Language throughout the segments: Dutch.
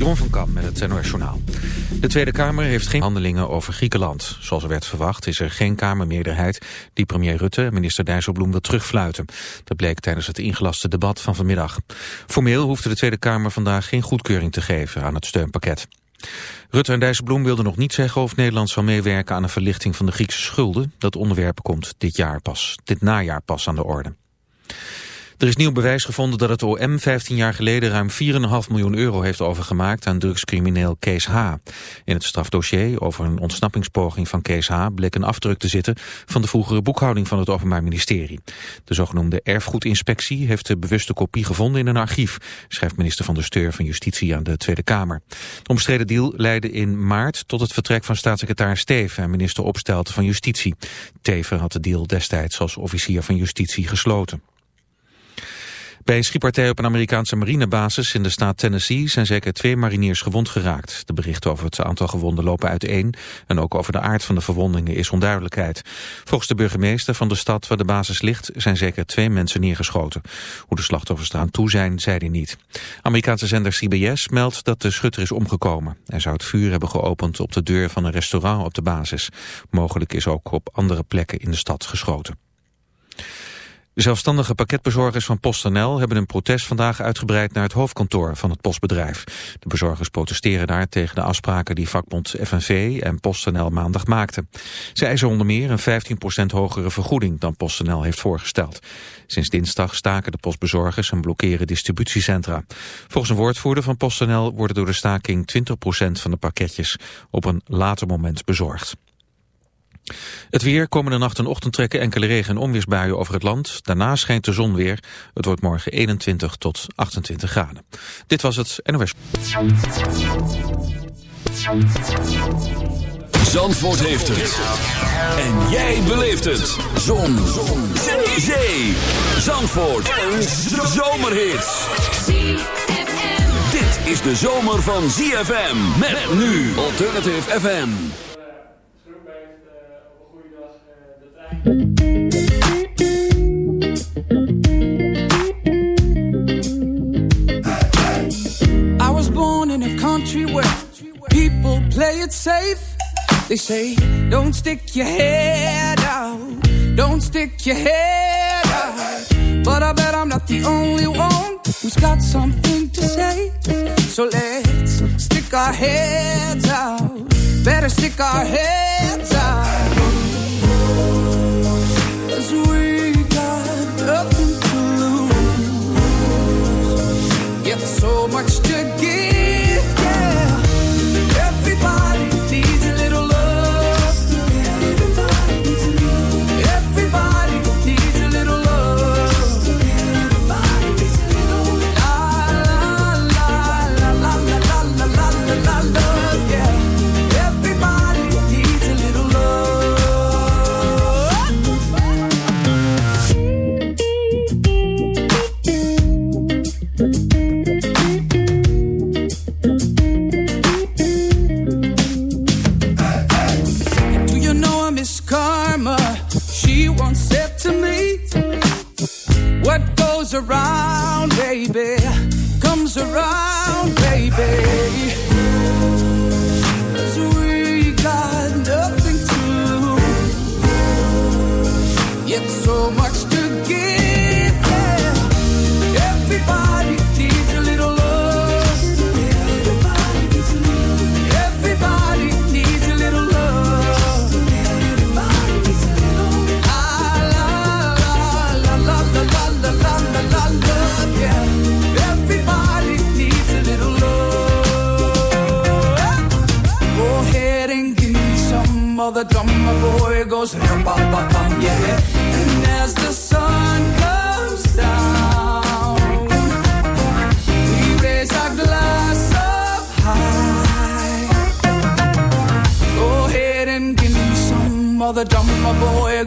Jeroen van Kam met het NOS Journaal. De Tweede Kamer heeft geen handelingen over Griekenland. Zoals er werd verwacht is er geen Kamermeerderheid die premier Rutte en minister Dijsselbloem wil terugfluiten. Dat bleek tijdens het ingelaste debat van vanmiddag. Formeel hoefde de Tweede Kamer vandaag geen goedkeuring te geven aan het steunpakket. Rutte en Dijsselbloem wilden nog niet zeggen of Nederland zal meewerken aan een verlichting van de Griekse schulden. Dat onderwerp komt dit jaar pas, dit najaar pas aan de orde. Er is nieuw bewijs gevonden dat het OM 15 jaar geleden ruim 4,5 miljoen euro heeft overgemaakt aan drugscrimineel Kees H. In het strafdossier over een ontsnappingspoging van Kees H. bleek een afdruk te zitten van de vroegere boekhouding van het Openbaar Ministerie. De zogenoemde erfgoedinspectie heeft de bewuste kopie gevonden in een archief, schrijft minister van de Steur van Justitie aan de Tweede Kamer. De omstreden deal leidde in maart tot het vertrek van staatssecretaris Teven en minister Opstelten van Justitie. Teven had de deal destijds als officier van Justitie gesloten. Bij een schietpartij op een Amerikaanse marinebasis in de staat Tennessee zijn zeker twee mariniers gewond geraakt. De berichten over het aantal gewonden lopen uiteen en ook over de aard van de verwondingen is onduidelijkheid. Volgens de burgemeester van de stad waar de basis ligt zijn zeker twee mensen neergeschoten. Hoe de slachtoffers eraan toe zijn, zei hij niet. Amerikaanse zender CBS meldt dat de schutter is omgekomen. Hij zou het vuur hebben geopend op de deur van een restaurant op de basis. Mogelijk is ook op andere plekken in de stad geschoten. De zelfstandige pakketbezorgers van PostNL hebben een protest vandaag uitgebreid naar het hoofdkantoor van het postbedrijf. De bezorgers protesteren daar tegen de afspraken die vakbond FNV en PostNL maandag maakten. Ze eisen onder meer een 15% hogere vergoeding dan PostNL heeft voorgesteld. Sinds dinsdag staken de postbezorgers en blokkeren distributiecentra. Volgens een woordvoerder van PostNL worden door de staking 20% van de pakketjes op een later moment bezorgd. Het weer, komende nacht en ochtend trekken enkele regen- en onweersbuien over het land. Daarna schijnt de zon weer. Het wordt morgen 21 tot 28 graden. Dit was het NOS. Zandvoort heeft het. En jij beleeft het. Zon. zon. Zee. Zandvoort. Een zomerhit. Dit is de zomer van ZFM. Met nu Alternative FM. I was born in a country where people play it safe. They say, don't stick your head out. Don't stick your head out. But I bet I'm not the only one who's got something to say. So let's stick our heads out. Better stick our heads out. So much to around, baby, comes around, baby. 'Cause we got nothing to lose, yet so much the drummer boy goes rum bum bum bum, yeah. And as the sun comes down, we raise our glass up high. Go ahead and give me some of the drummer boy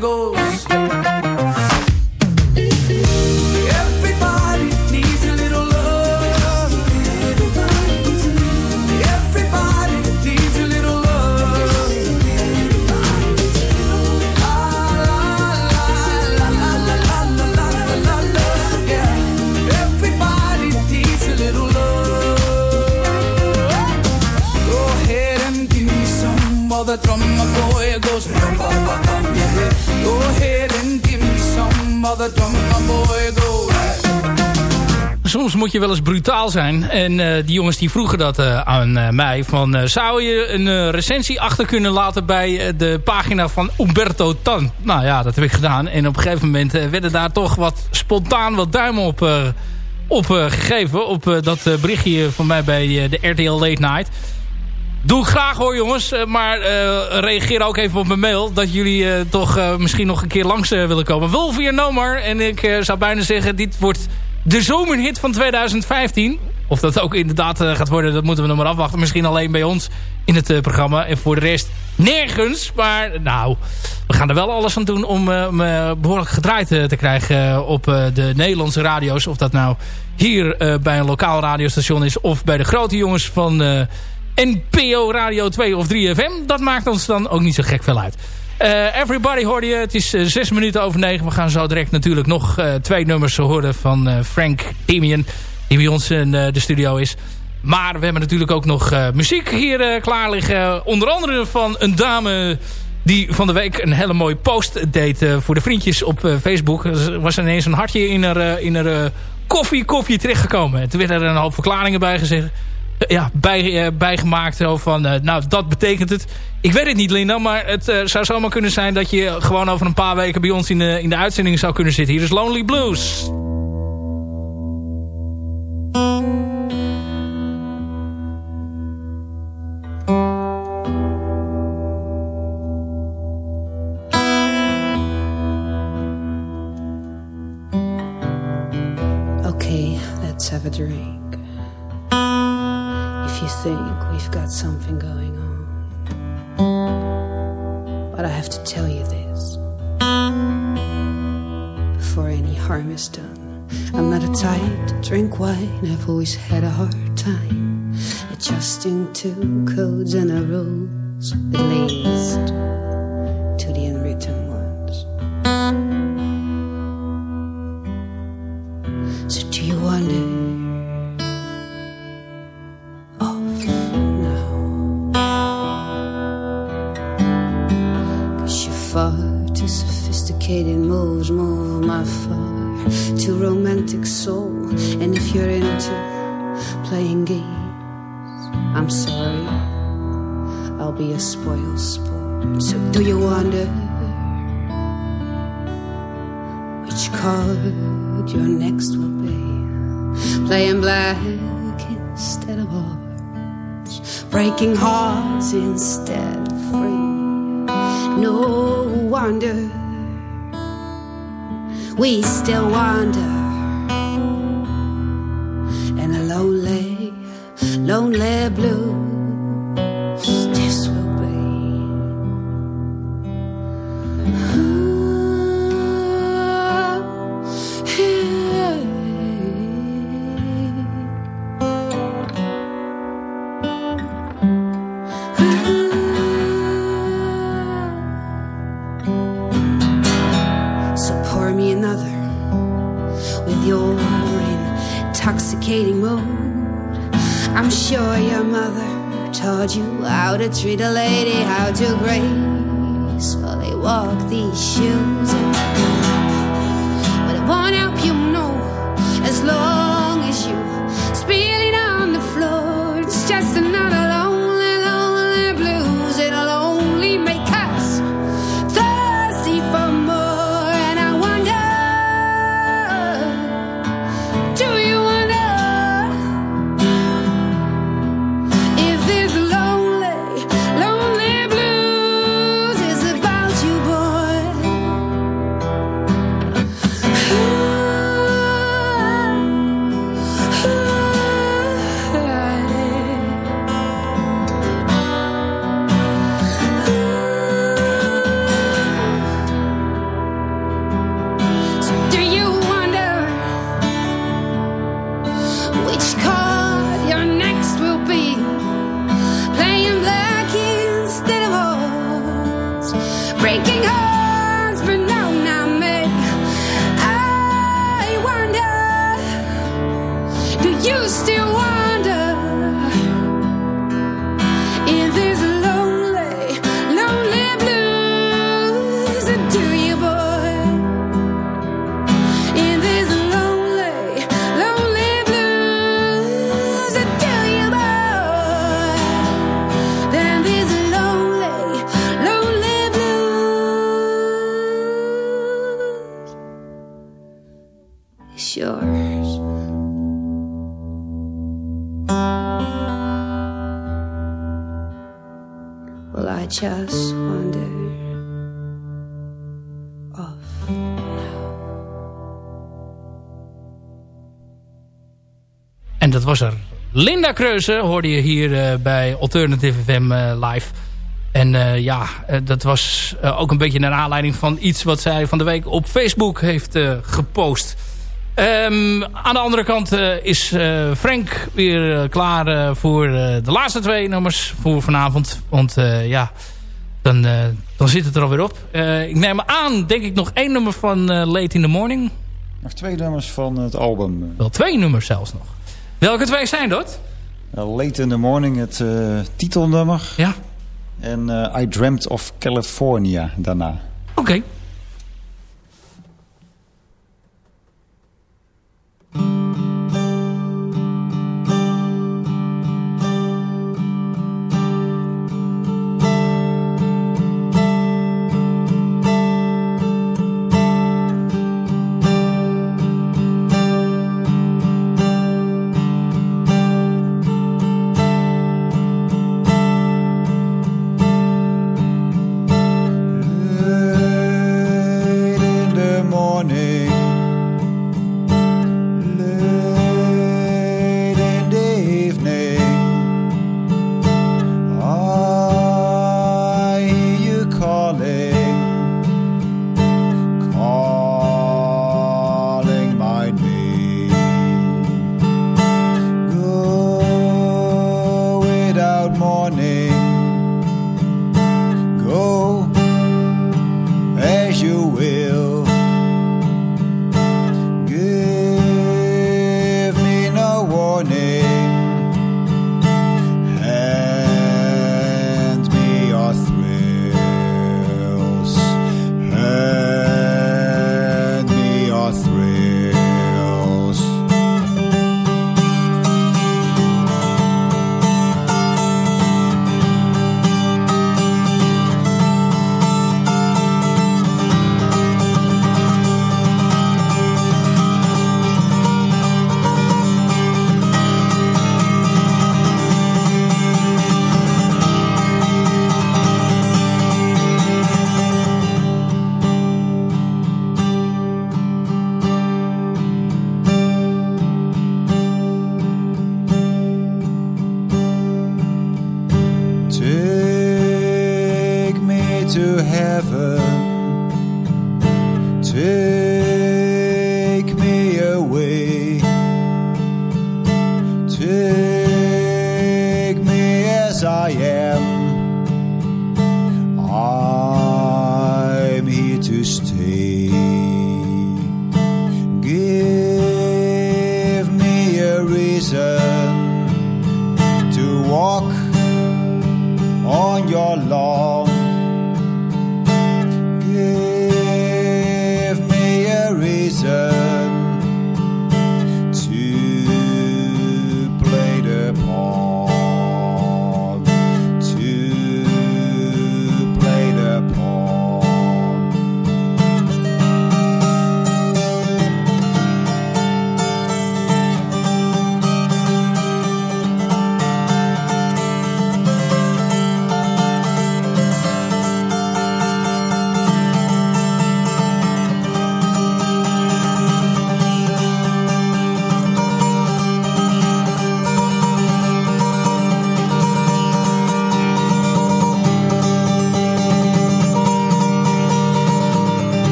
soms moet je wel eens brutaal zijn. En uh, die jongens die vroegen dat uh, aan uh, mij. Van, zou je een recensie achter kunnen laten bij de pagina van Umberto Tan? Nou ja, dat heb ik gedaan. En op een gegeven moment werden daar toch wat spontaan wat duimen op, op gegeven. Op dat berichtje van mij bij de RTL Late Night. Doe ik graag hoor jongens. Maar reageer ook even op mijn mail. Dat jullie toch misschien nog een keer langs willen komen. Wolf hier Nomar. En ik zou bijna zeggen, dit wordt de zomerhit van 2015. Of dat ook inderdaad uh, gaat worden, dat moeten we nog maar afwachten. Misschien alleen bij ons in het uh, programma. En voor de rest nergens. Maar nou, we gaan er wel alles aan doen om uh, me behoorlijk gedraaid te krijgen op de Nederlandse radio's. Of dat nou hier bij een lokaal radiostation is of bij de grote jongens van NPO Radio 2 of 3FM. Dat maakt ons dan ook niet zo gek veel uit. Uh, everybody hoorde je. Het is uh, zes minuten over negen. We gaan zo direct natuurlijk nog uh, twee nummers horen van Frank Demian. Die bij ons in de studio is. Maar we hebben natuurlijk ook nog muziek hier klaar liggen. Onder andere van een dame die van de week een hele mooie post deed voor de vriendjes op Facebook. Er was ineens een hartje in haar, in haar koffie, koffie terechtgekomen. En toen werden er een hoop verklaringen bij gezegd ja, bij, uh, bijgemaakt. Van, uh, nou, dat betekent het. Ik weet het niet, Linda, maar het uh, zou zomaar kunnen zijn... dat je gewoon over een paar weken bij ons in de, in de uitzending zou kunnen zitten. Hier is Lonely Blues. Wine, I've always had a hard time adjusting to codes and rules, at least to the unwritten ones. So, do you wonder? complicated moves move my far to romantic soul. You're into playing games, I'm sorry, I'll be a spoiled sport. So do you wonder which card your next will be? Playing black instead of orange, breaking hearts instead of free. No wonder we still wander lonely blue. Linda Kreuze hoorde je hier uh, bij Alternative FM uh, live. En uh, ja, dat was ook een beetje naar aanleiding van iets wat zij van de week op Facebook heeft gepost. Um, aan de andere kant is Frank weer klaar voor de laatste twee nummers voor vanavond. Want ja, dan, dan zit het er alweer op. ik neem aan, denk ik, nog één nummer van Late in the Morning. Nog twee nummers van het album. Wel twee nummers zelfs nog. Welke twee zijn dat? Uh, Late in the Morning, het uh, titelnummer. Ja. En uh, I Dreamt of California daarna. Oké. Okay.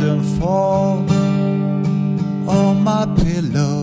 often fall on my pillow.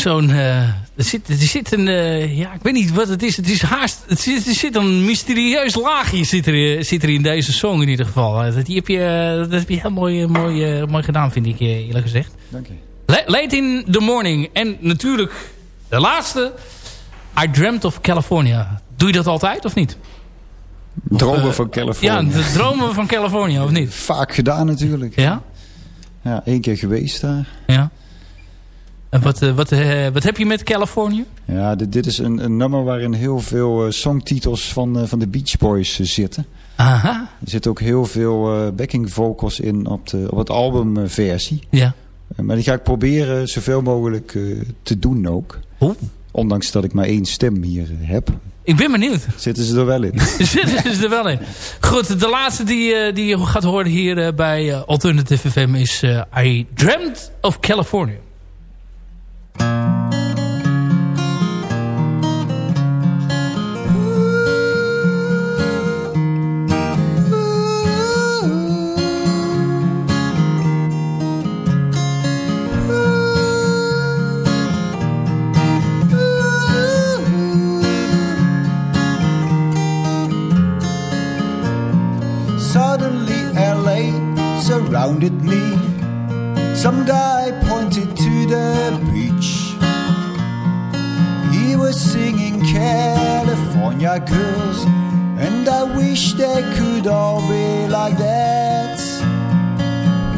Zo'n... eh, er, zit, er zit een... eh, ja, ik weet niet wat het is. Het is haast... Het zit, er zit een mysterieus laagje zit er, eh, zit er in deze song in ieder geval. Dat, die heb je, dat heb je heel mooi, mooi, mooi gedaan, vind ik eerlijk gezegd. Dank je. La- Late in the morning. En natuurlijk de laatste. I Dreamt of California. Doe je dat altijd of niet? Dromen van Ja, Californië. de dromen van California of niet? Vaak gedaan natuurlijk. Ja? Ja, één keer geweest daar. Ja. En wat, eh, wat, eh, wat heb je met California? Ja, dit, dit is een, een nummer waarin heel veel eh, songtitels van, van de Beach Boys zitten. Aha. Er zitten ook heel veel backing vocals in op, de, op het albumversie. Ja. Maar die ga ik proberen zoveel mogelijk te doen ook. Oeh. Ondanks dat ik maar één stem hier heb, Ik ben benieuwd. zitten ze er wel in. Zitten ze er wel in. Goed, de laatste die, die je gaat horen hier bij Alternative FM is I Dreamt of California. Some guy pointed to the beach. He was singing California girls, and I wish they could all be like that.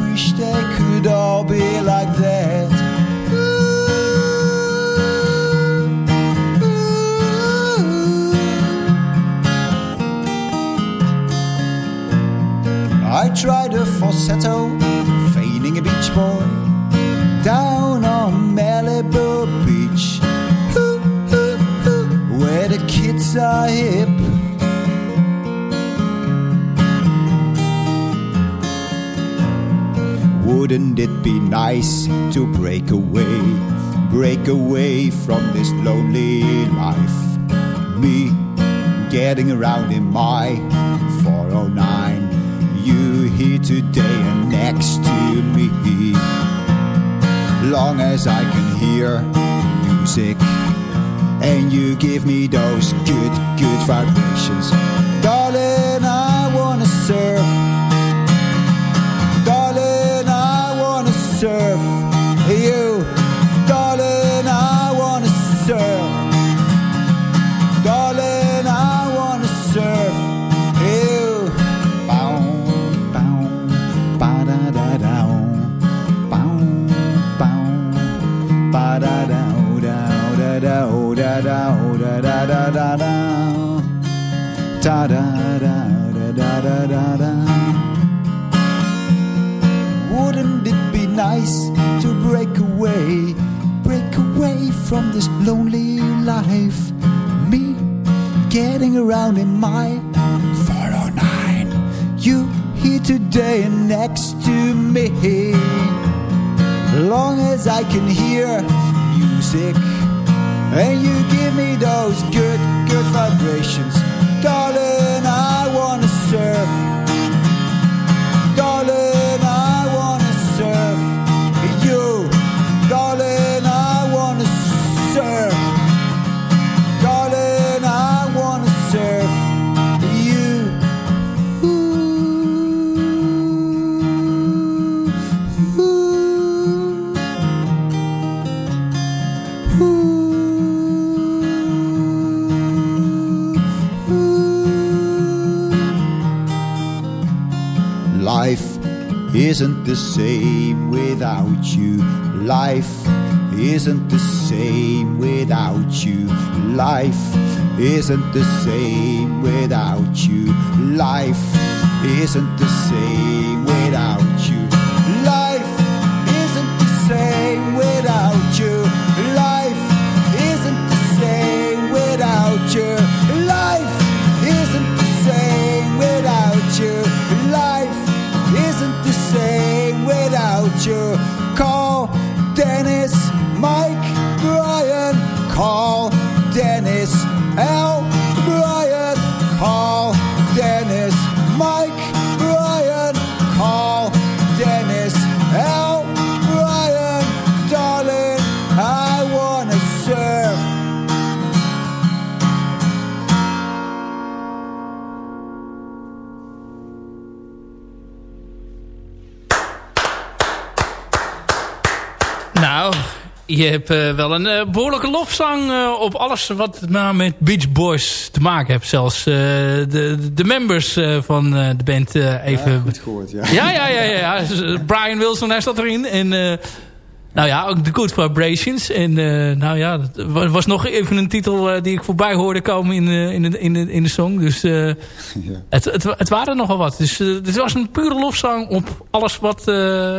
Wish they could all be like that. I tried a falsetto, feigning a beach boy, down on Malibu Beach, where the kids are hip. Wouldn't it be nice to break away, break away from this lonely life? Me getting around in my 409, you here today and next to me. Long as I can hear music and you give me those good, good vibrations. This lonely life? Me getting around in my 409. You here today and next to me. Long as I can hear music and you give me those good, good vibrations. Darling, I wanna surf. Isn't the same without you. Life isn't the same without you. Life isn't the same without you. Life isn't the same without you. Wel een eh, behoorlijke lofzang eh, op alles wat maar met Beach Boys te maken heeft. Zelfs eh, de, de members eh, van eh, de band eh, even... Ja, goed gehoord, ja. Ja, ja, ja, ja. ja. Eh, Brian Wilson, hij zat erin. En eh, nou ja, ook The Good Vibrations. En eh, nou ja, dat wa- was nog even een titel eh, die ik voorbij hoorde komen in, eh, in, de, in, de, in de song. Dus eh, Ja. het, het, het waren nogal wat. Dus dit was een pure lofzang op alles wat... eh,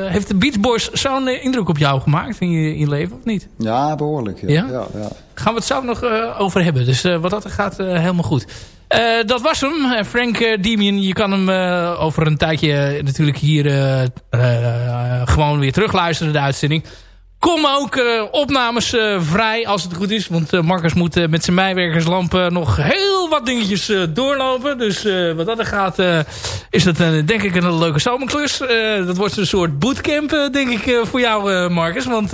heeft de Beach Boys zo'n indruk op jou gemaakt in je, in je leven, of niet? Ja, behoorlijk. Ja? Ja? Ja, ja. Gaan we het zo nog eh, over hebben. Dus eh, wat dat gaat, eh, helemaal goed. Eh, dat was hem. Frank uh, Demian, je kan hem eh, over een tijdje natuurlijk hier gewoon weer terugluisteren, de uitzending. Kom ook eh, opnames eh, vrij, als het goed is. Want eh, Marcus moet met zijn mijwerkerslamp eh, nog heel wat dingetjes doorlopen. Dus wat dat er gaat, is dat denk ik een leuke zomerklus. Dat wordt een soort bootcamp, denk ik, voor jou, Marcus. Want...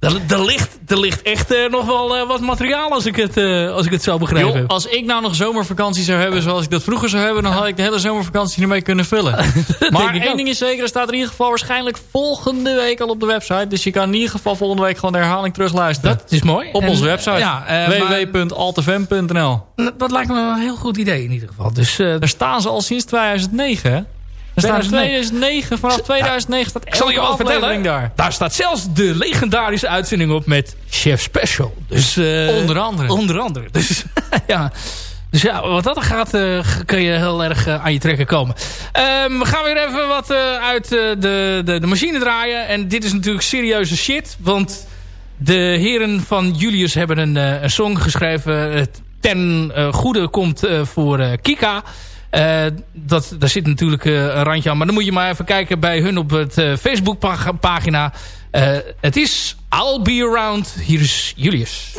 er, er, ligt, er ligt echt eh, nog wel eh, wat materiaal als ik het, eh, als ik het zo begrijp als ik nou nog zomervakantie zou hebben zoals ik dat vroeger zou hebben... dan had ik de hele zomervakantie ermee kunnen vullen. maar één ook. ding is zeker, er staat in ieder geval waarschijnlijk volgende week al op de website. Dus je kan in ieder geval volgende week gewoon de herhaling terugluisteren. Dat is mooi. op En, onze website. Ja, dat lijkt me een heel goed idee in ieder geval. Dus Daar staan ze al sinds 2009, hè? Staat 2009. 2009, vanaf 2009 staat ik zal je wel vertellen, daar. daar staat zelfs de legendarische uitzending op met Chef Special. Dus, eh, Onder andere. Onder andere. Dus ja... Dus ja, wat dat gaat, eh, kun je heel erg eh, aan je trekken komen. Ehm, we gaan weer even wat eh, uit eh, de, de, de machine draaien. En dit is natuurlijk serieuze shit. Want de heren van Julius hebben een, eh, een song geschreven. Ten eh, goede komt eh, voor eh, Kika. Eh, dat, daar zit natuurlijk eh, een randje aan. Maar dan moet je maar even kijken bij hun op het eh, Facebookpagina. Het is I'll Be Around. Hier is Julius.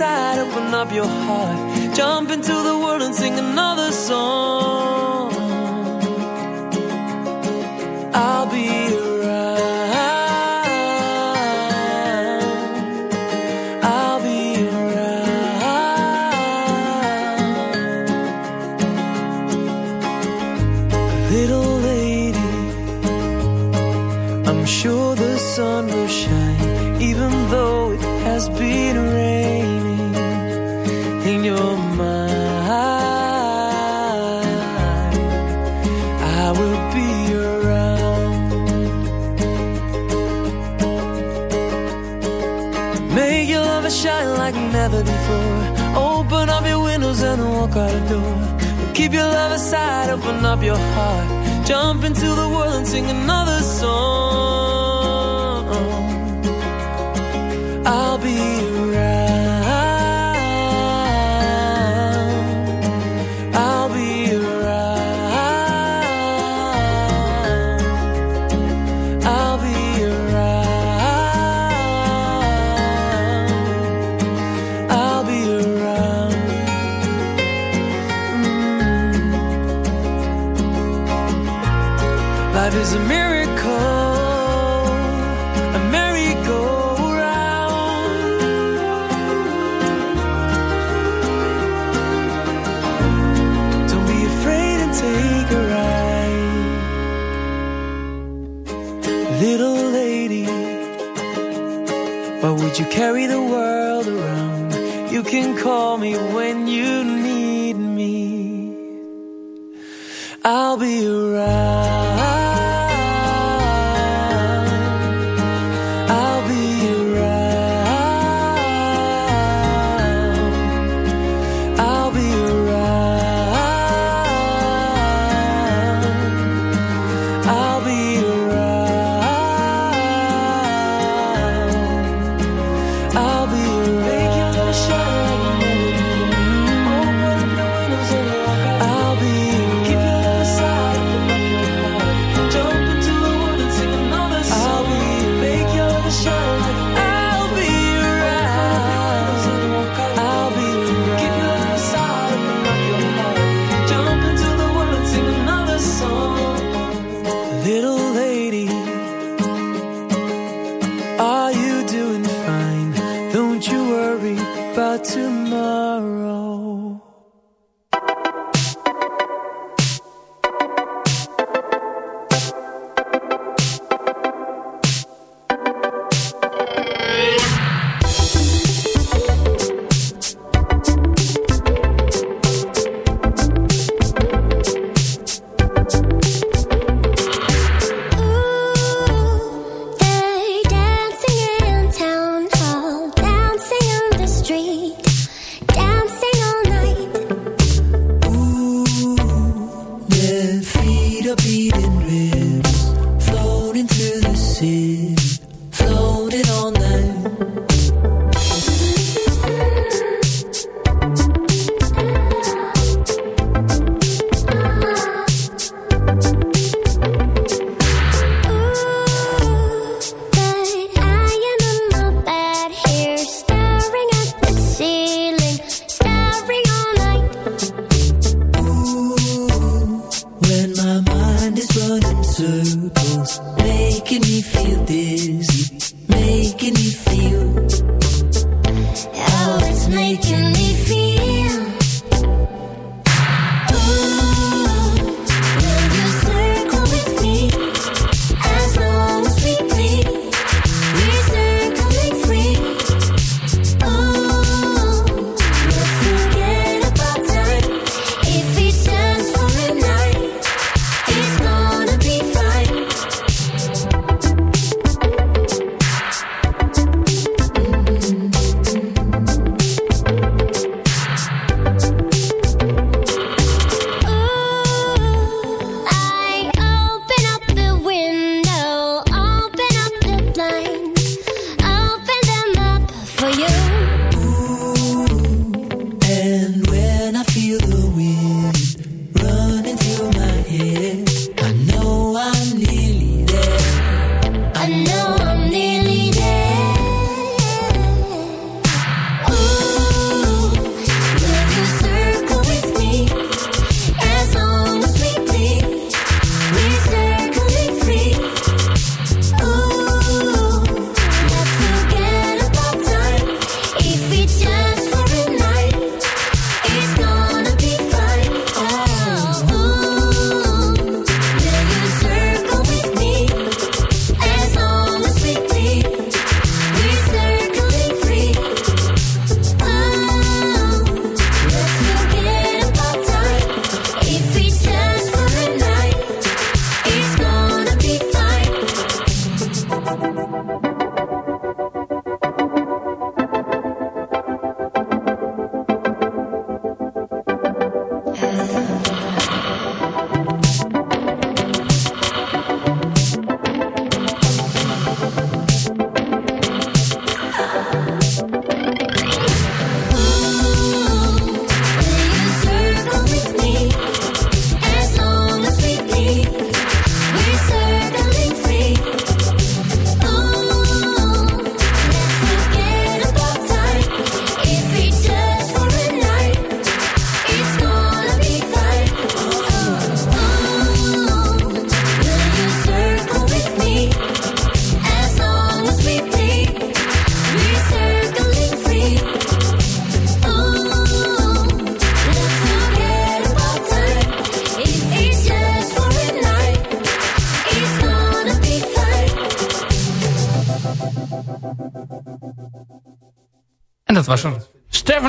Love open up your heart. Jump into the world and sing another song. I'll be around. I'll be around. Little never before. Open up your windows and walk out the door. Keep your love aside, open up your heart. Jump into the world and sing another song.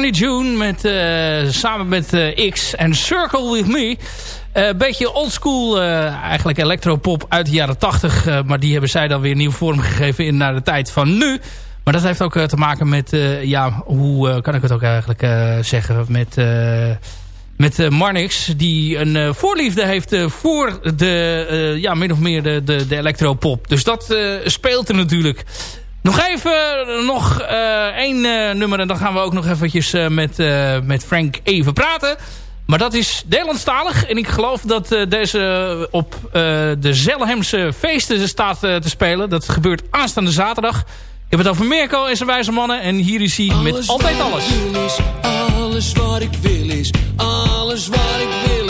June met, eh, samen met eh, X en Circle With Me. Een beetje oldschool, eh eigenlijk electropop uit de jaren 80. eh, maar die hebben zij dan weer nieuw vorm gegeven in naar de tijd van nu. Maar dat heeft ook eh, te maken met, eh, ja, hoe eh, kan ik het ook eigenlijk eh, zeggen? Met, eh, met eh, Marnix, die een eh, voorliefde heeft eh, voor de, eh, ja, min of meer de, de, de electropop. Dus dat eh, speelt er natuurlijk. Nog even, nog eh, één eh, nummer en dan gaan we ook nog eventjes eh, met, met Frank even praten. Maar dat is Nederlandstalig. En ik geloof dat deze op de Zelhemse feesten staat te spelen. Dat gebeurt aanstaande zaterdag. Ik heb het over Mirko en zijn wijze mannen. En hier is hij met Altijd Alles. Is, alles wat ik wil is, alles wat ik wil is.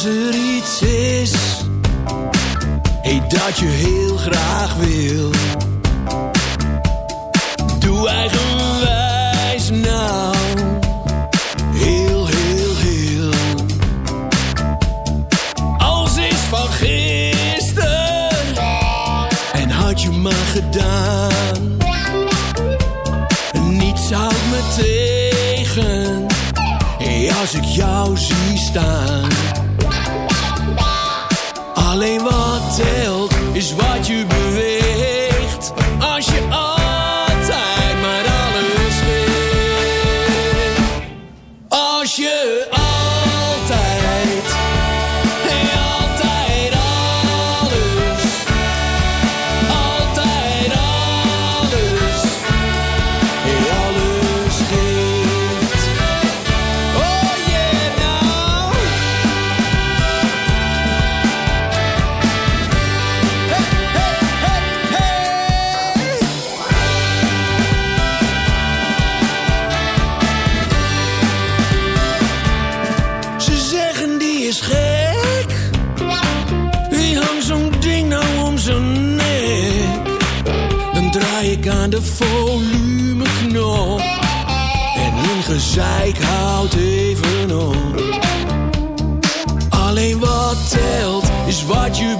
als er iets is hey, dat je heel graag wil. Doe eigenwijs nou, heel, heel, heel. Als is van gisteren en had je maar gedaan. Niets houdt me tegen, hey, als ik jou zie staan. Alleen wat gezeik houdt even op. Alleen wat telt is wat je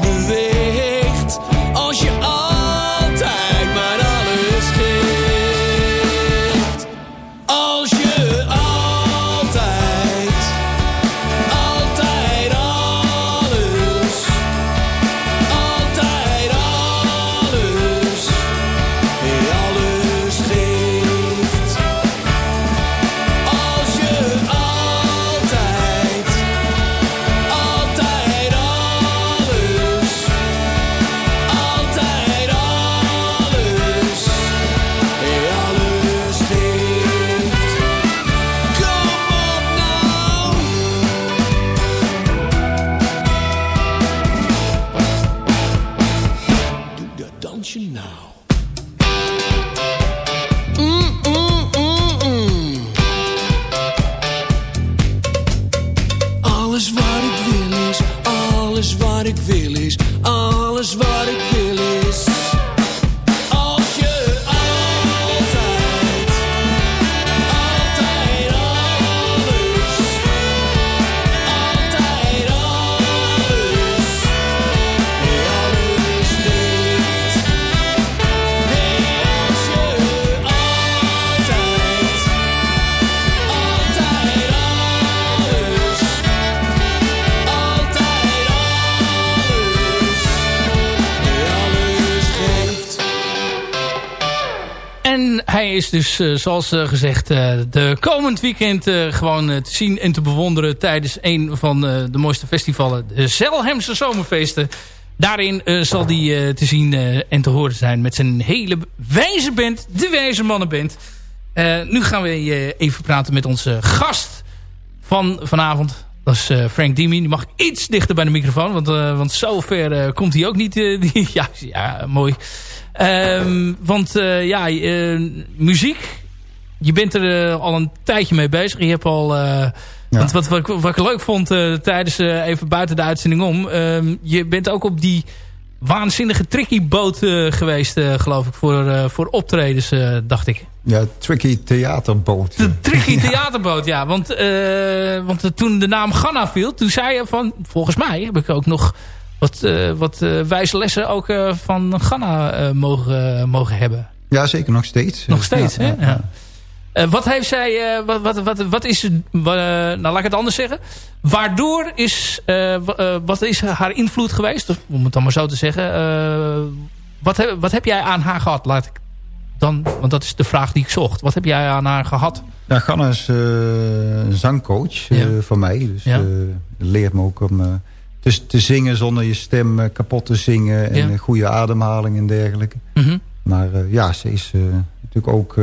dus, eh, zoals eh, gezegd, eh, de komend weekend gewoon te zien en te bewonderen tijdens een van de mooiste festivalen, de Zelhemse Zomerfeesten. Daarin zal eh, te zien en te horen zijn met zijn hele wijze band, de Wijze Mannenband. Nu gaan we even praten met onze gast van vanavond. Dat is Frank Dimi. Die mag iets dichter bij de microfoon. Want, eh, want zo ver komt hij ook niet. eh, die, ja, ja, mooi. Ehm, want eh, ja, eh, muziek. Je bent er eh, al een tijdje mee bezig. Je hebt al... wat, wat, ik- wat ik leuk vond tijdens... even buiten de uitzending om. ehm, je bent ook op die waanzinnige tricky boot geweest, geloof ik. Voor, voor optredens, dacht ik. Ja, Tricky Theaterboot. De tricky theaterboot, ja. Want, want toen de naam Ganna viel, toen zei je van... Volgens mij heb ik ook nog wat, eh, wat eh, wijze lessen ook eh, van Ganna eh, mogen, mogen hebben. Ja, zeker nog steeds. Nog steeds, Ja, hè? ja, wat heeft zij... wat, wat, wat, wat is... nou, laat ik het anders zeggen. Waardoor is... wa- wat is haar invloed geweest? Om het dan maar zo te zeggen. wat, heb, wat heb jij aan haar gehad? Laat ik dan... Want dat is de vraag die ik zocht. Wat heb jij aan haar gehad? Ja, Ganna is een zangcoach Ja. voor mij. Dus Ja. leert me ook om eh, te, zingen zonder je stem eh, kapot te zingen. En Ja. goede ademhaling en dergelijke. Mhm. Maar eh, ja, ze is eh, natuurlijk ook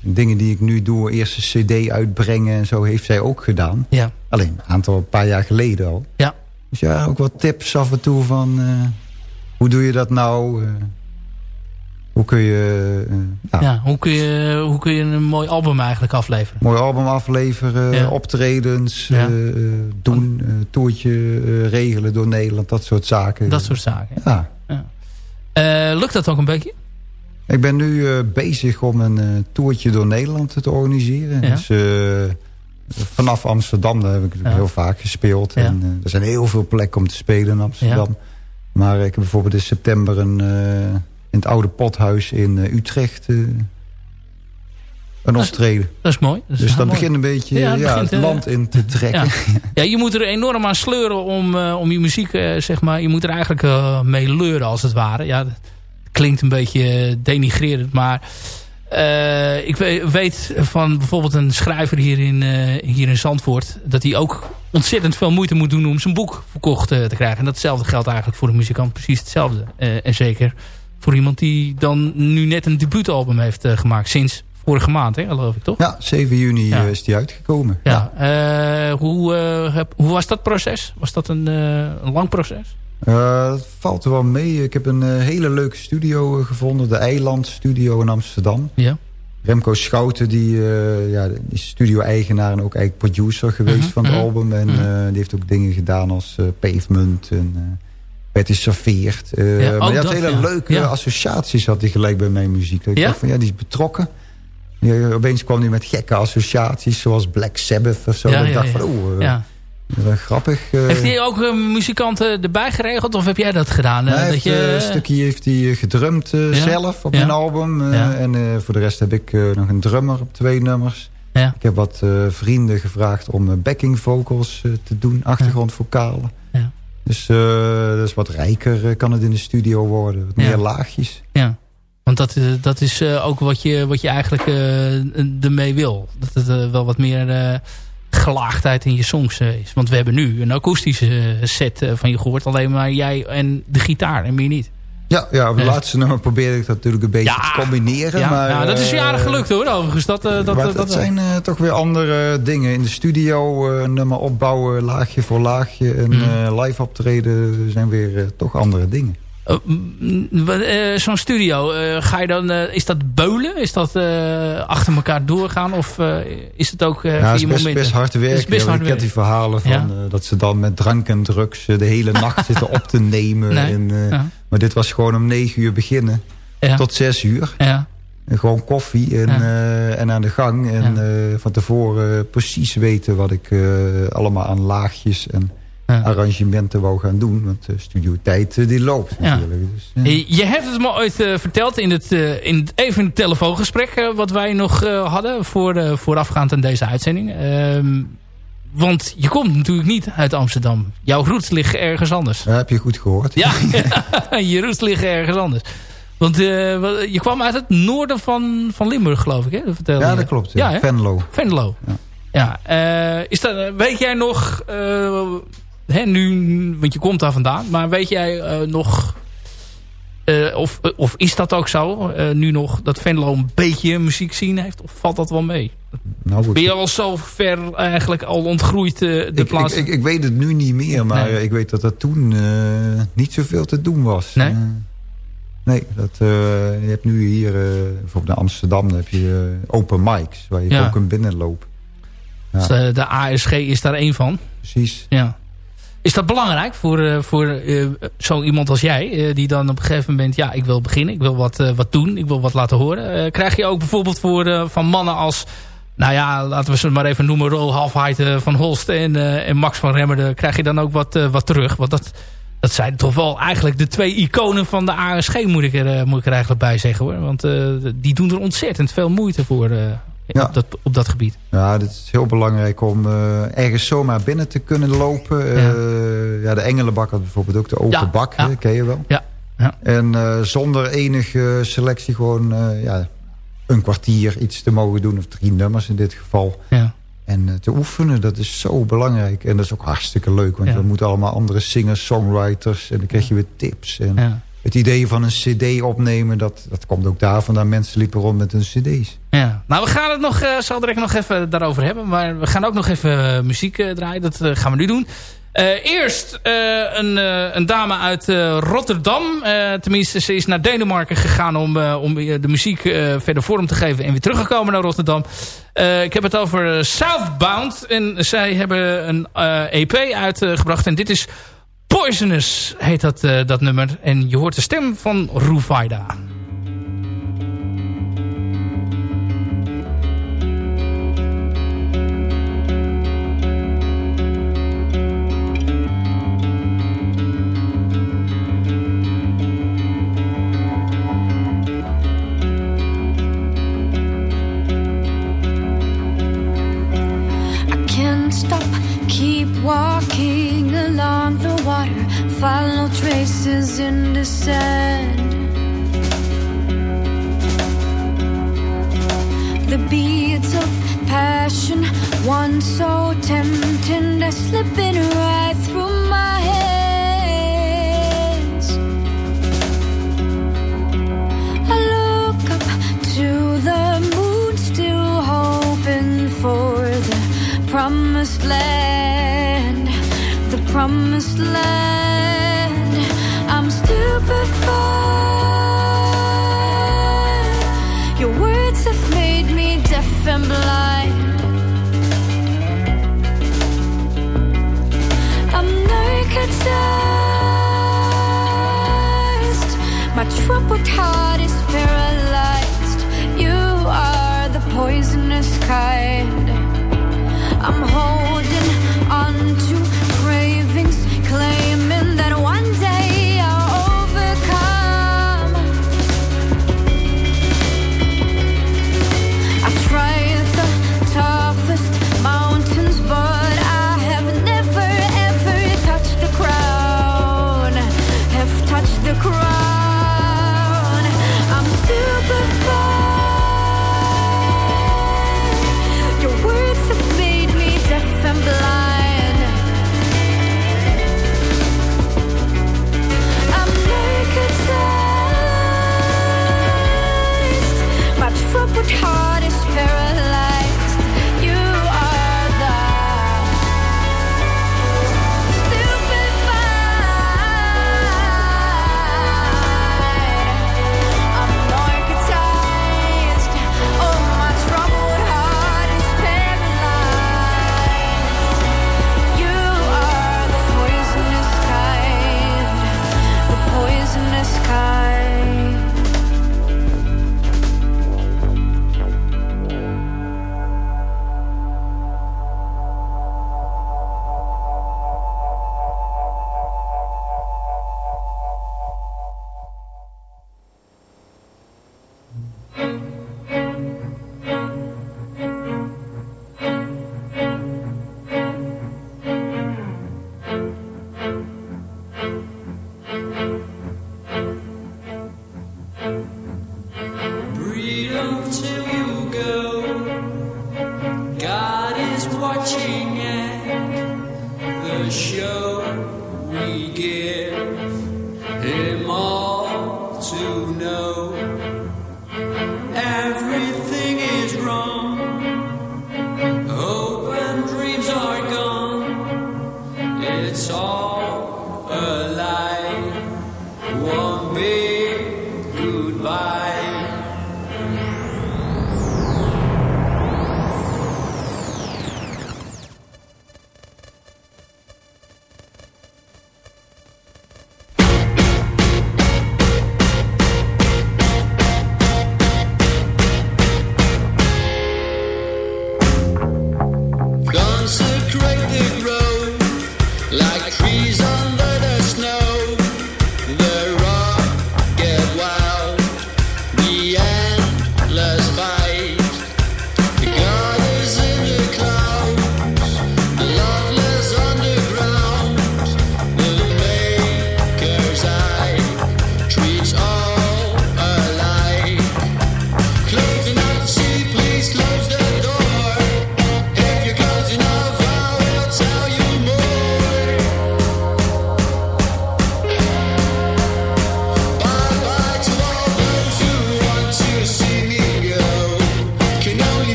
dingen die ik nu doe. Eerst een cd uitbrengen en zo heeft zij ook gedaan. Ja. Alleen een aantal, een paar jaar geleden al. Ja. Dus ja, ook wat tips af en toe van... hoe doe je dat nou? Hoe kun je... eh, ja, Ja, hoe, kun je, hoe kun je een mooi album eigenlijk afleveren? mooi album afleveren, Ja. optredens Ja. eh, eh, doen, eh toertje regelen door Nederland, dat soort zaken. Dat soort zaken. Ja. Ja. Lukt dat ook een beetje? Ik ben nu bezig om een toertje door Nederland te organiseren. Dus vanaf Amsterdam, daar heb ik natuurlijk heel vaak gespeeld. En, er zijn heel veel plekken om te spelen in Amsterdam. Maar ik heb bijvoorbeeld in september een, in het oude pothuis in eh, Utrecht eh, een is- optreden. Dat is mooi. Dat is Dus dat begint een beetje Ja, ja, het begint, het eh, land in te trekken. Ja. Ja, je moet er enorm aan sleuren om, om je muziek, zeg maar. Je moet er eigenlijk mee leuren, als het ware. Ja, dat klinkt een beetje denigrerend, maar... ik we- weet van bijvoorbeeld een schrijver hier in, hier in Zandvoort... dat hij ook ontzettend veel moeite moet doen om zijn boek verkocht te krijgen. En datzelfde geldt eigenlijk voor een muzikant precies hetzelfde. En zeker voor iemand die dan nu net een debuutalbum heeft eh, gemaakt. Sinds vorige maand, hè, geloof ik, toch? Ja, 7 juni Ja. eh, is die uitgekomen. Ja, eh, hoe, heb, hoe was dat proces? Was dat een, een lang proces? Dat valt er wel mee. Ik heb een hele leuke studio gevonden. De Eiland Studio in Amsterdam. Ja. Remco Schouten, die, ja, is studio-eigenaar en ook eigenlijk producer geweest Mhm, van het mhm, album. En mhm. die heeft ook dingen gedaan als Pavement en Betty Serveert. Eh, Ja, maar ook die had dat, hele ja. leuke Ja. associaties had hij gelijk bij mijn muziek. Ik dacht van ja, die is betrokken. Ja, opeens kwam hij met gekke associaties zoals Black Sabbath of zo. Ik dacht ja. van oeh, eh, grappig. eh. Heeft hij ook eh, muzikanten erbij geregeld? Of heb jij dat gedaan? Nee, dat heeft, je, een stukje heeft hij gedrumd zelf op mijn album. En voor de rest heb ik nog een drummer op twee nummers. Ja. Ik heb wat vrienden gevraagd om backing vocals te doen. Achtergrondvocalen. Dus eh dat is wat rijker eh, kan het in de studio worden. Wat Ja. meer laagjes. Ja. Want dat, eh, dat is ook wat je, wat je eigenlijk ermee wil. Dat het wel wat meer gelaagdheid in je songs is. Want we hebben nu een akoestische set van je gehoord. Alleen maar jij en de gitaar en meer niet. Ja, ja op het laatste nummer probeerde ik dat natuurlijk een beetje te combineren. Ja, maar, ja, dat is eh, jaren gelukt hoor, overigens. Dat, eh, dat, eh, dat, dat, zijn toch weer andere dingen. In de studio nummer opbouwen, laagje voor laagje. En Mm. live optreden zijn weer toch andere dingen. Eh, Zo'n studio, ga je dan, is dat beulen? Is dat achter elkaar doorgaan? Of is het ook Ja, het is best, best hard werken. Best hard ik ken die verhalen van Ja. dat ze dan met drank en drugs de hele nacht zitten op te nemen. Nee. En, Ja. Maar dit was gewoon om negen uur beginnen. Ja. Tot zes uur. Ja. En gewoon koffie en, Ja. eh, en aan de gang. En eh, van tevoren precies weten wat ik eh, allemaal aan laagjes en arrangementen wou gaan doen. Want de studio tijd eh, die loopt natuurlijk. Dus, eh, Eh, Je hebt het me ooit eh, verteld in het, eh, in het, even een telefoongesprek... eh, wat wij nog eh, hadden voor, eh, voorafgaand aan deze uitzending. Want je komt natuurlijk niet uit Amsterdam. Jouw roots liggen ergens anders. dat heb je goed gehoord. Ja, je roots liggen ergens anders. Want eh, je kwam uit het noorden van, van Limburg, geloof ik. Hè? Dat Ja, dat klopt. Ja? Venlo. Venlo. Ja. Ja, eh, is dat, eh, weet jij nog, hè, nu, want je komt daar vandaan, maar weet jij nog, of, of is dat ook zo, nu nog, dat Venlo een beetje muziek zien heeft, of valt dat wel mee? Nou. Ben je al zo ver eigenlijk al ontgroeid eh, de Ik, plaats? ik, ik, ik weet het nu niet meer, maar Nee. ik weet dat er toen eh, niet zoveel te doen was. Nee? Eh, nee, dat, je hebt nu hier, bijvoorbeeld in Amsterdam, heb je open mics, waar je Ja. ook kunt binnenlopen. Ja. Dus, eh, de ASG is daar één van. Precies. Ja. Is dat belangrijk voor, voor zo iemand als jij? die dan op een gegeven moment, ja, ik wil beginnen. Ik wil wat, wat doen. Ik wil wat laten horen. Krijg je ook bijvoorbeeld voor, van mannen als... Nou ja, laten we ze maar even noemen. Ro Halfheid eh, van Holst en, eh, en Max van Remmerde. Krijg je dan ook wat, eh, wat terug? Want dat, dat zijn toch wel eigenlijk de twee iconen van de ASG. Moet ik er, moet ik er eigenlijk bij zeggen hoor. Want die doen er ontzettend veel moeite voor. Ja. op, dat, op dat gebied. Ja, het is heel belangrijk om ergens zomaar binnen te kunnen lopen. Ja. Ja, ja de Engelenbak had bijvoorbeeld ook de open Ja, bak, ja. ken je wel. Ja, ja. En zonder enige selectie gewoon ja, een kwartier iets te mogen doen. Of drie nummers in dit geval. Ja. En eh, te oefenen, dat is zo belangrijk. En dat is ook hartstikke leuk. Want Ja. we moeten allemaal andere singers, songwriters. En dan krijg je weer tips. En Ja. het idee van een cd opnemen, dat, dat komt ook daar vandaan. Mensen liepen rond met hun cd's. Ja, nou we gaan het nog, eh zo direct nog even daarover hebben. Maar we gaan ook nog even eh, muziek eh, draaien. Dat eh, gaan we nu doen. Eh, eerst eh, een, eh, een, dame uit Rotterdam. tenminste, ze is naar Denemarken gegaan om, om de muziek verder vorm te geven. En weer teruggekomen naar Rotterdam. ik heb het over Southbound. En zij hebben een EP uitgebracht. en dit is Poisonous, heet dat, dat nummer. En je hoort de stem van Rufaida. traces in the sand. The beads of passion, once so tempting, they're slipping right through my hands. I look up to the moon, still hoping for the promised land. The promised land.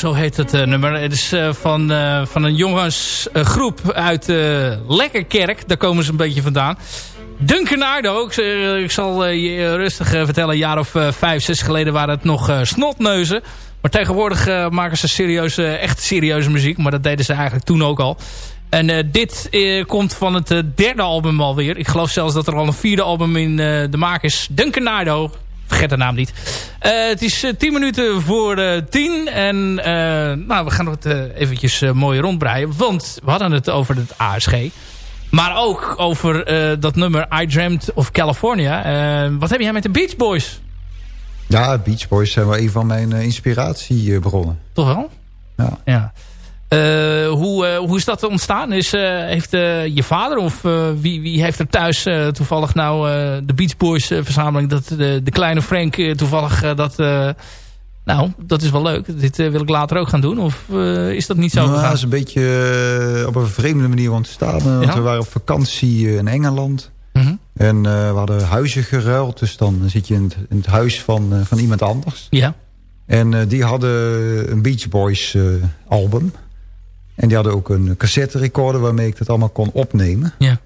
Zo heet het eh, nummer. Het is eh, van, eh, van een jongensgroep uit Lekkerkerk. Daar komen ze een beetje vandaan. Duncanardo, ik, ik zal je rustig vertellen... een jaar of vijf, zes geleden waren het nog snotneuzen. Maar tegenwoordig maken ze serieuze, echt serieuze muziek. Maar dat deden ze eigenlijk toen ook al. En dit komt van het derde album alweer. Ik geloof zelfs dat er al een vierde album in de maak is. Duncanardo. Vergeet de naam niet. Eh, het is eh, 10 minuten voor eh 10. En eh, nou, we gaan het eh, eventjes eh, mooi rondbreien. Want we hadden het over het ASG. Maar ook over eh, dat nummer I Dreamt of California. Eh, wat heb jij met de Beach Boys? Ja, Beach Boys zijn wel een van mijn eh, inspiratiebronnen. Toch wel? Ja. ja. Eh, hoe, eh, hoe is dat ontstaan? Is, eh, heeft je vader of wie, wie heeft er thuis toevallig nou de Beach Boys verzameling? Dat, de, de kleine Frank toevallig dat... nou, dat is wel leuk. Dit wil ik later ook gaan doen. Of is dat niet zo Nou, gegaan? dat is een beetje op een vreemde manier ontstaan. Want Ja? we waren op vakantie in Engeland. Mhm. En we hadden huizen geruild. Dus dan zit je in het, in het huis van, van iemand anders. Ja. En die hadden een Beach Boys album. En die hadden ook een cassette recorder waarmee ik dat allemaal kon opnemen. Ja.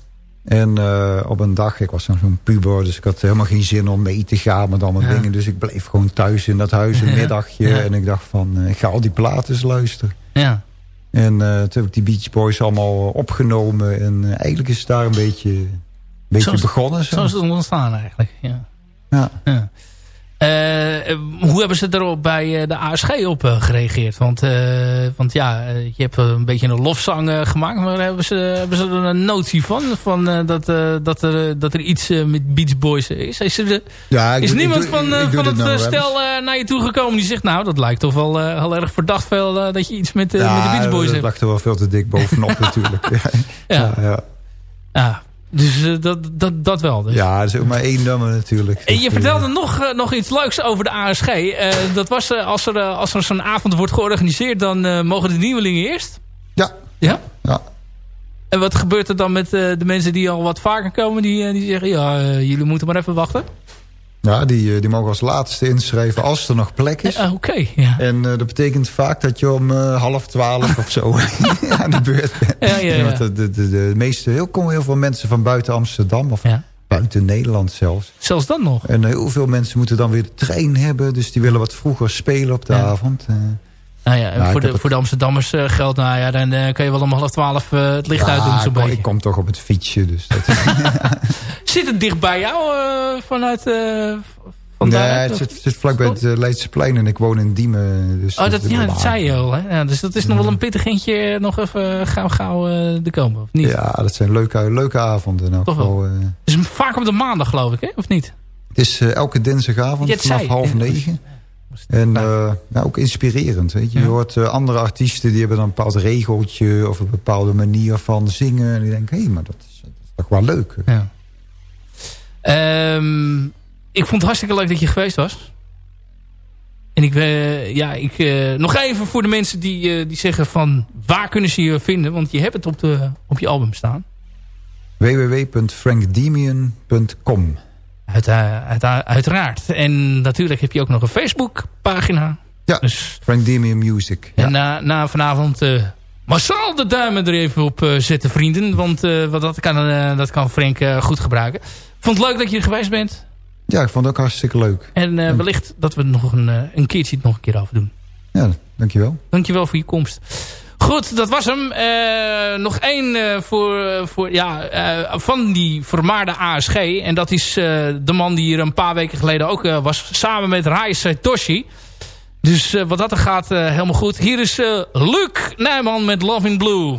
En eh, op een dag, ik was nog zo'n puber, dus ik had helemaal geen zin om mee te gaan met allemaal Ja. dingen. Dus ik bleef gewoon thuis in dat huis een Ja. middagje. Ja. En ik dacht van, eh, ik ga al die platen luisteren. Ja. En eh, toen heb ik die Beach Boys allemaal opgenomen. En eigenlijk is het daar een beetje, een beetje Zo begonnen. Zo. Zo is het ontstaan eigenlijk. Ja. Ja. Ja. Eh, hoe hebben ze erop bij eh, de ASG op eh, gereageerd? Want, want ja, je hebt een beetje een lofzang gemaakt. Maar hebben ze, hebben ze er een notie van? van dat, dat, er, dat er iets met Beach Boys is? Is, er, Ja, is doe- niemand doe- van, van het nou stel naar je toe gekomen die zegt... nou, dat lijkt toch wel heel erg verdacht veel dat je iets met, eh, met de Beach Boys dat hebt. lag er wel veel te dik bovenop natuurlijk. Ja, Ja. ja. ja. Dus eh, dat, dat, dat wel. Dus. Ja, dat is ook maar één nummer natuurlijk. En je vertelde nog, eh, nog iets leuks over de ASG. Eh, dat was als er, als er zo'n avond wordt georganiseerd... dan mogen de nieuwelingen eerst. Ja. Ja? Ja. En wat gebeurt er dan met de mensen die al wat vaker komen? Die, die zeggen, ja, jullie moeten maar even wachten. Ja, die, eh, die mogen als laatste inschrijven als er nog plek is. Eh, Oké, ja. En eh, dat betekent vaak dat je om half twaalf of zo aan de beurt bent. Ja, ja, ja. want de, de, de, de meeste, heel, komen heel veel mensen van buiten Amsterdam of Ja. buiten Nederland zelfs. Zelfs dan nog. En heel veel mensen moeten dan weer de trein hebben. Dus die willen wat vroeger spelen op de Ja. avond. Nou ja, Nou, voor, de, voor de Amsterdammers eh, geldt, nou ja, dan eh, kan je wel om half twaalf eh, het licht ja, uitdoen. Zo'n ik, ik kom toch op het fietsje. Dus dat, Zit het dicht bij jou vanuit... van nee, daaruit, het zit, het zit vlakbij het uh, Leidseplein en ik woon in Diemen. Dus Oh, dat, ja, dat zei je al. Hè? Ja, dus dat is nog wel een pittig eentje nog even gauw, gauw de komen, of niet? Ja, dat zijn leuke, leuke avonden. Toch wel. vaak op de maandag, geloof ik, hè? of niet? Het is elke dinsdagavond vanaf zei- half negen. En eh, ja, ook inspirerend. Weet je. je hoort eh, andere artiesten die hebben dan een bepaald regeltje... of een bepaalde manier van zingen. En die denken, hé, hey, maar dat is, dat is toch wel leuk. Ja. Ehm, ik vond het hartstikke leuk dat je geweest was. En ik, eh, ja, ik, nog even voor de mensen die, die zeggen van... waar kunnen ze je vinden? Want je hebt het op, de, op je album staan. www.frankdemian.com Uit, eh, uit, uiteraard. En natuurlijk heb je ook nog een Facebook pagina. Ja, Dus, Frank Demian Music. en na, na vanavond eh, massaal de duimen er even op eh, zetten, vrienden. Want, eh, want dat, kan, eh, dat kan Frank eh, goed gebruiken. Vond het leuk dat je er geweest bent. Ja, ik vond het ook hartstikke leuk. En eh, wellicht dat we het nog een, eh, een keertje het nog een keer over doen. Ja, dankjewel. Dankjewel voor je komst. Goed, dat was hem. Eh, nog één eh, voor, voor, ja, eh, van die vermaarde ASG. En dat is de man die hier een paar weken geleden ook was. Samen met Rai Saitoshi. Dus wat dat er gaat, helemaal goed. Hier is Luc Nijman met Love in Blue.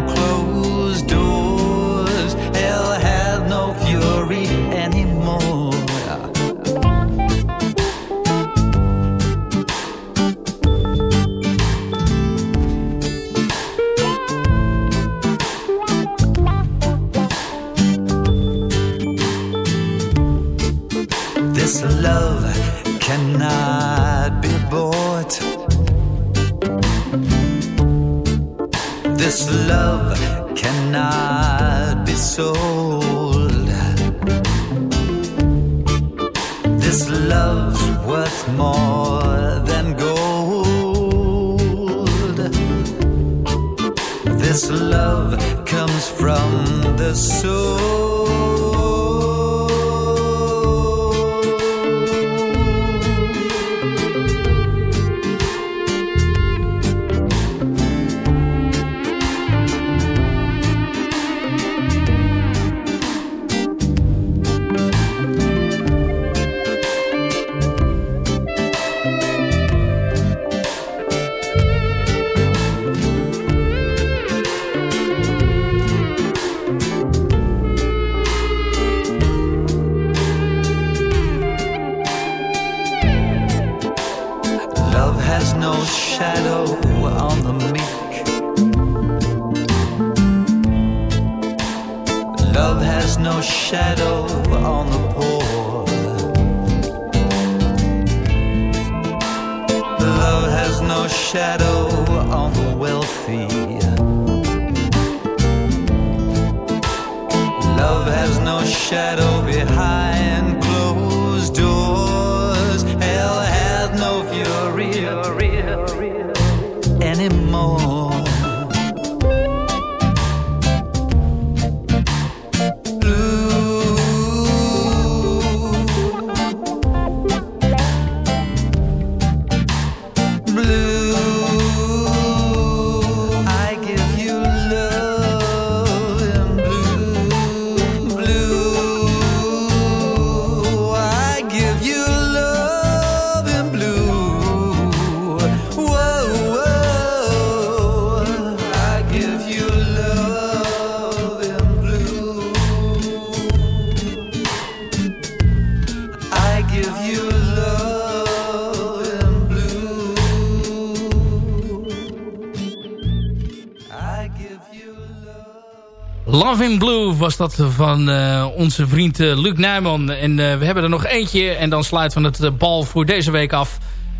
Love in Blue was dat van eh, onze vriend eh, Luc Nijman. En eh, we hebben er nog eentje en dan sluiten we het bal voor deze week af.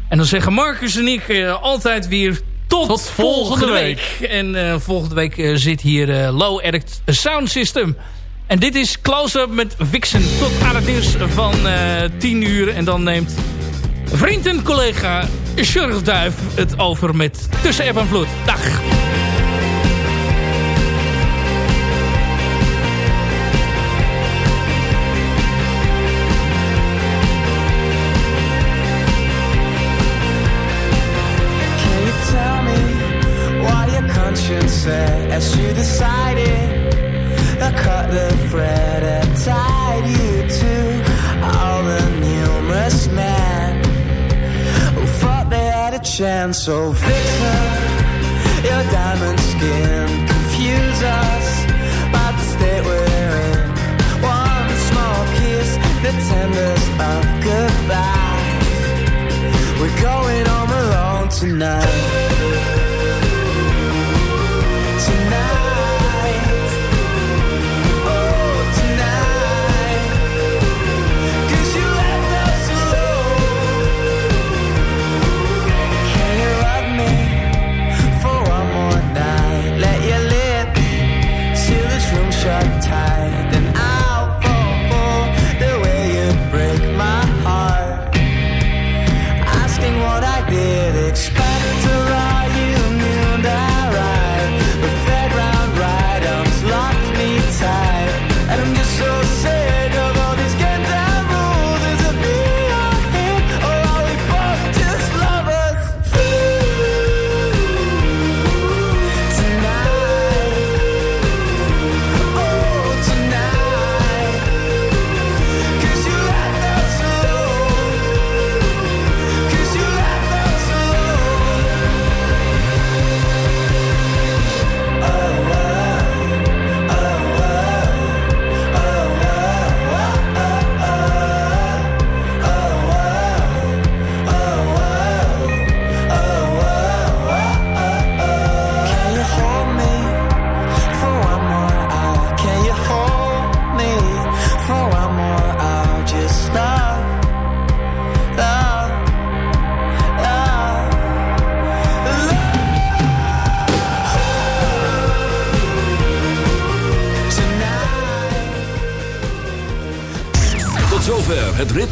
En dan zeggen Marcus en ik altijd weer tot, Tot volgende week. En volgende week zit hier Low Edit Sound System. En dit is Close-Up met Vixen tot aan het nieuws van eh 10 uur. En dan neemt vriend en collega Shurgduif het over met Tussen App en Vloed. Dag! Said as you decided I cut the thread that tied you to all the numerous men who thought they had a chance? So vixen, your diamond skin confuse us about the state we're in. One small kiss, the tenderest of goodbyes. We're going home alone. Tonight.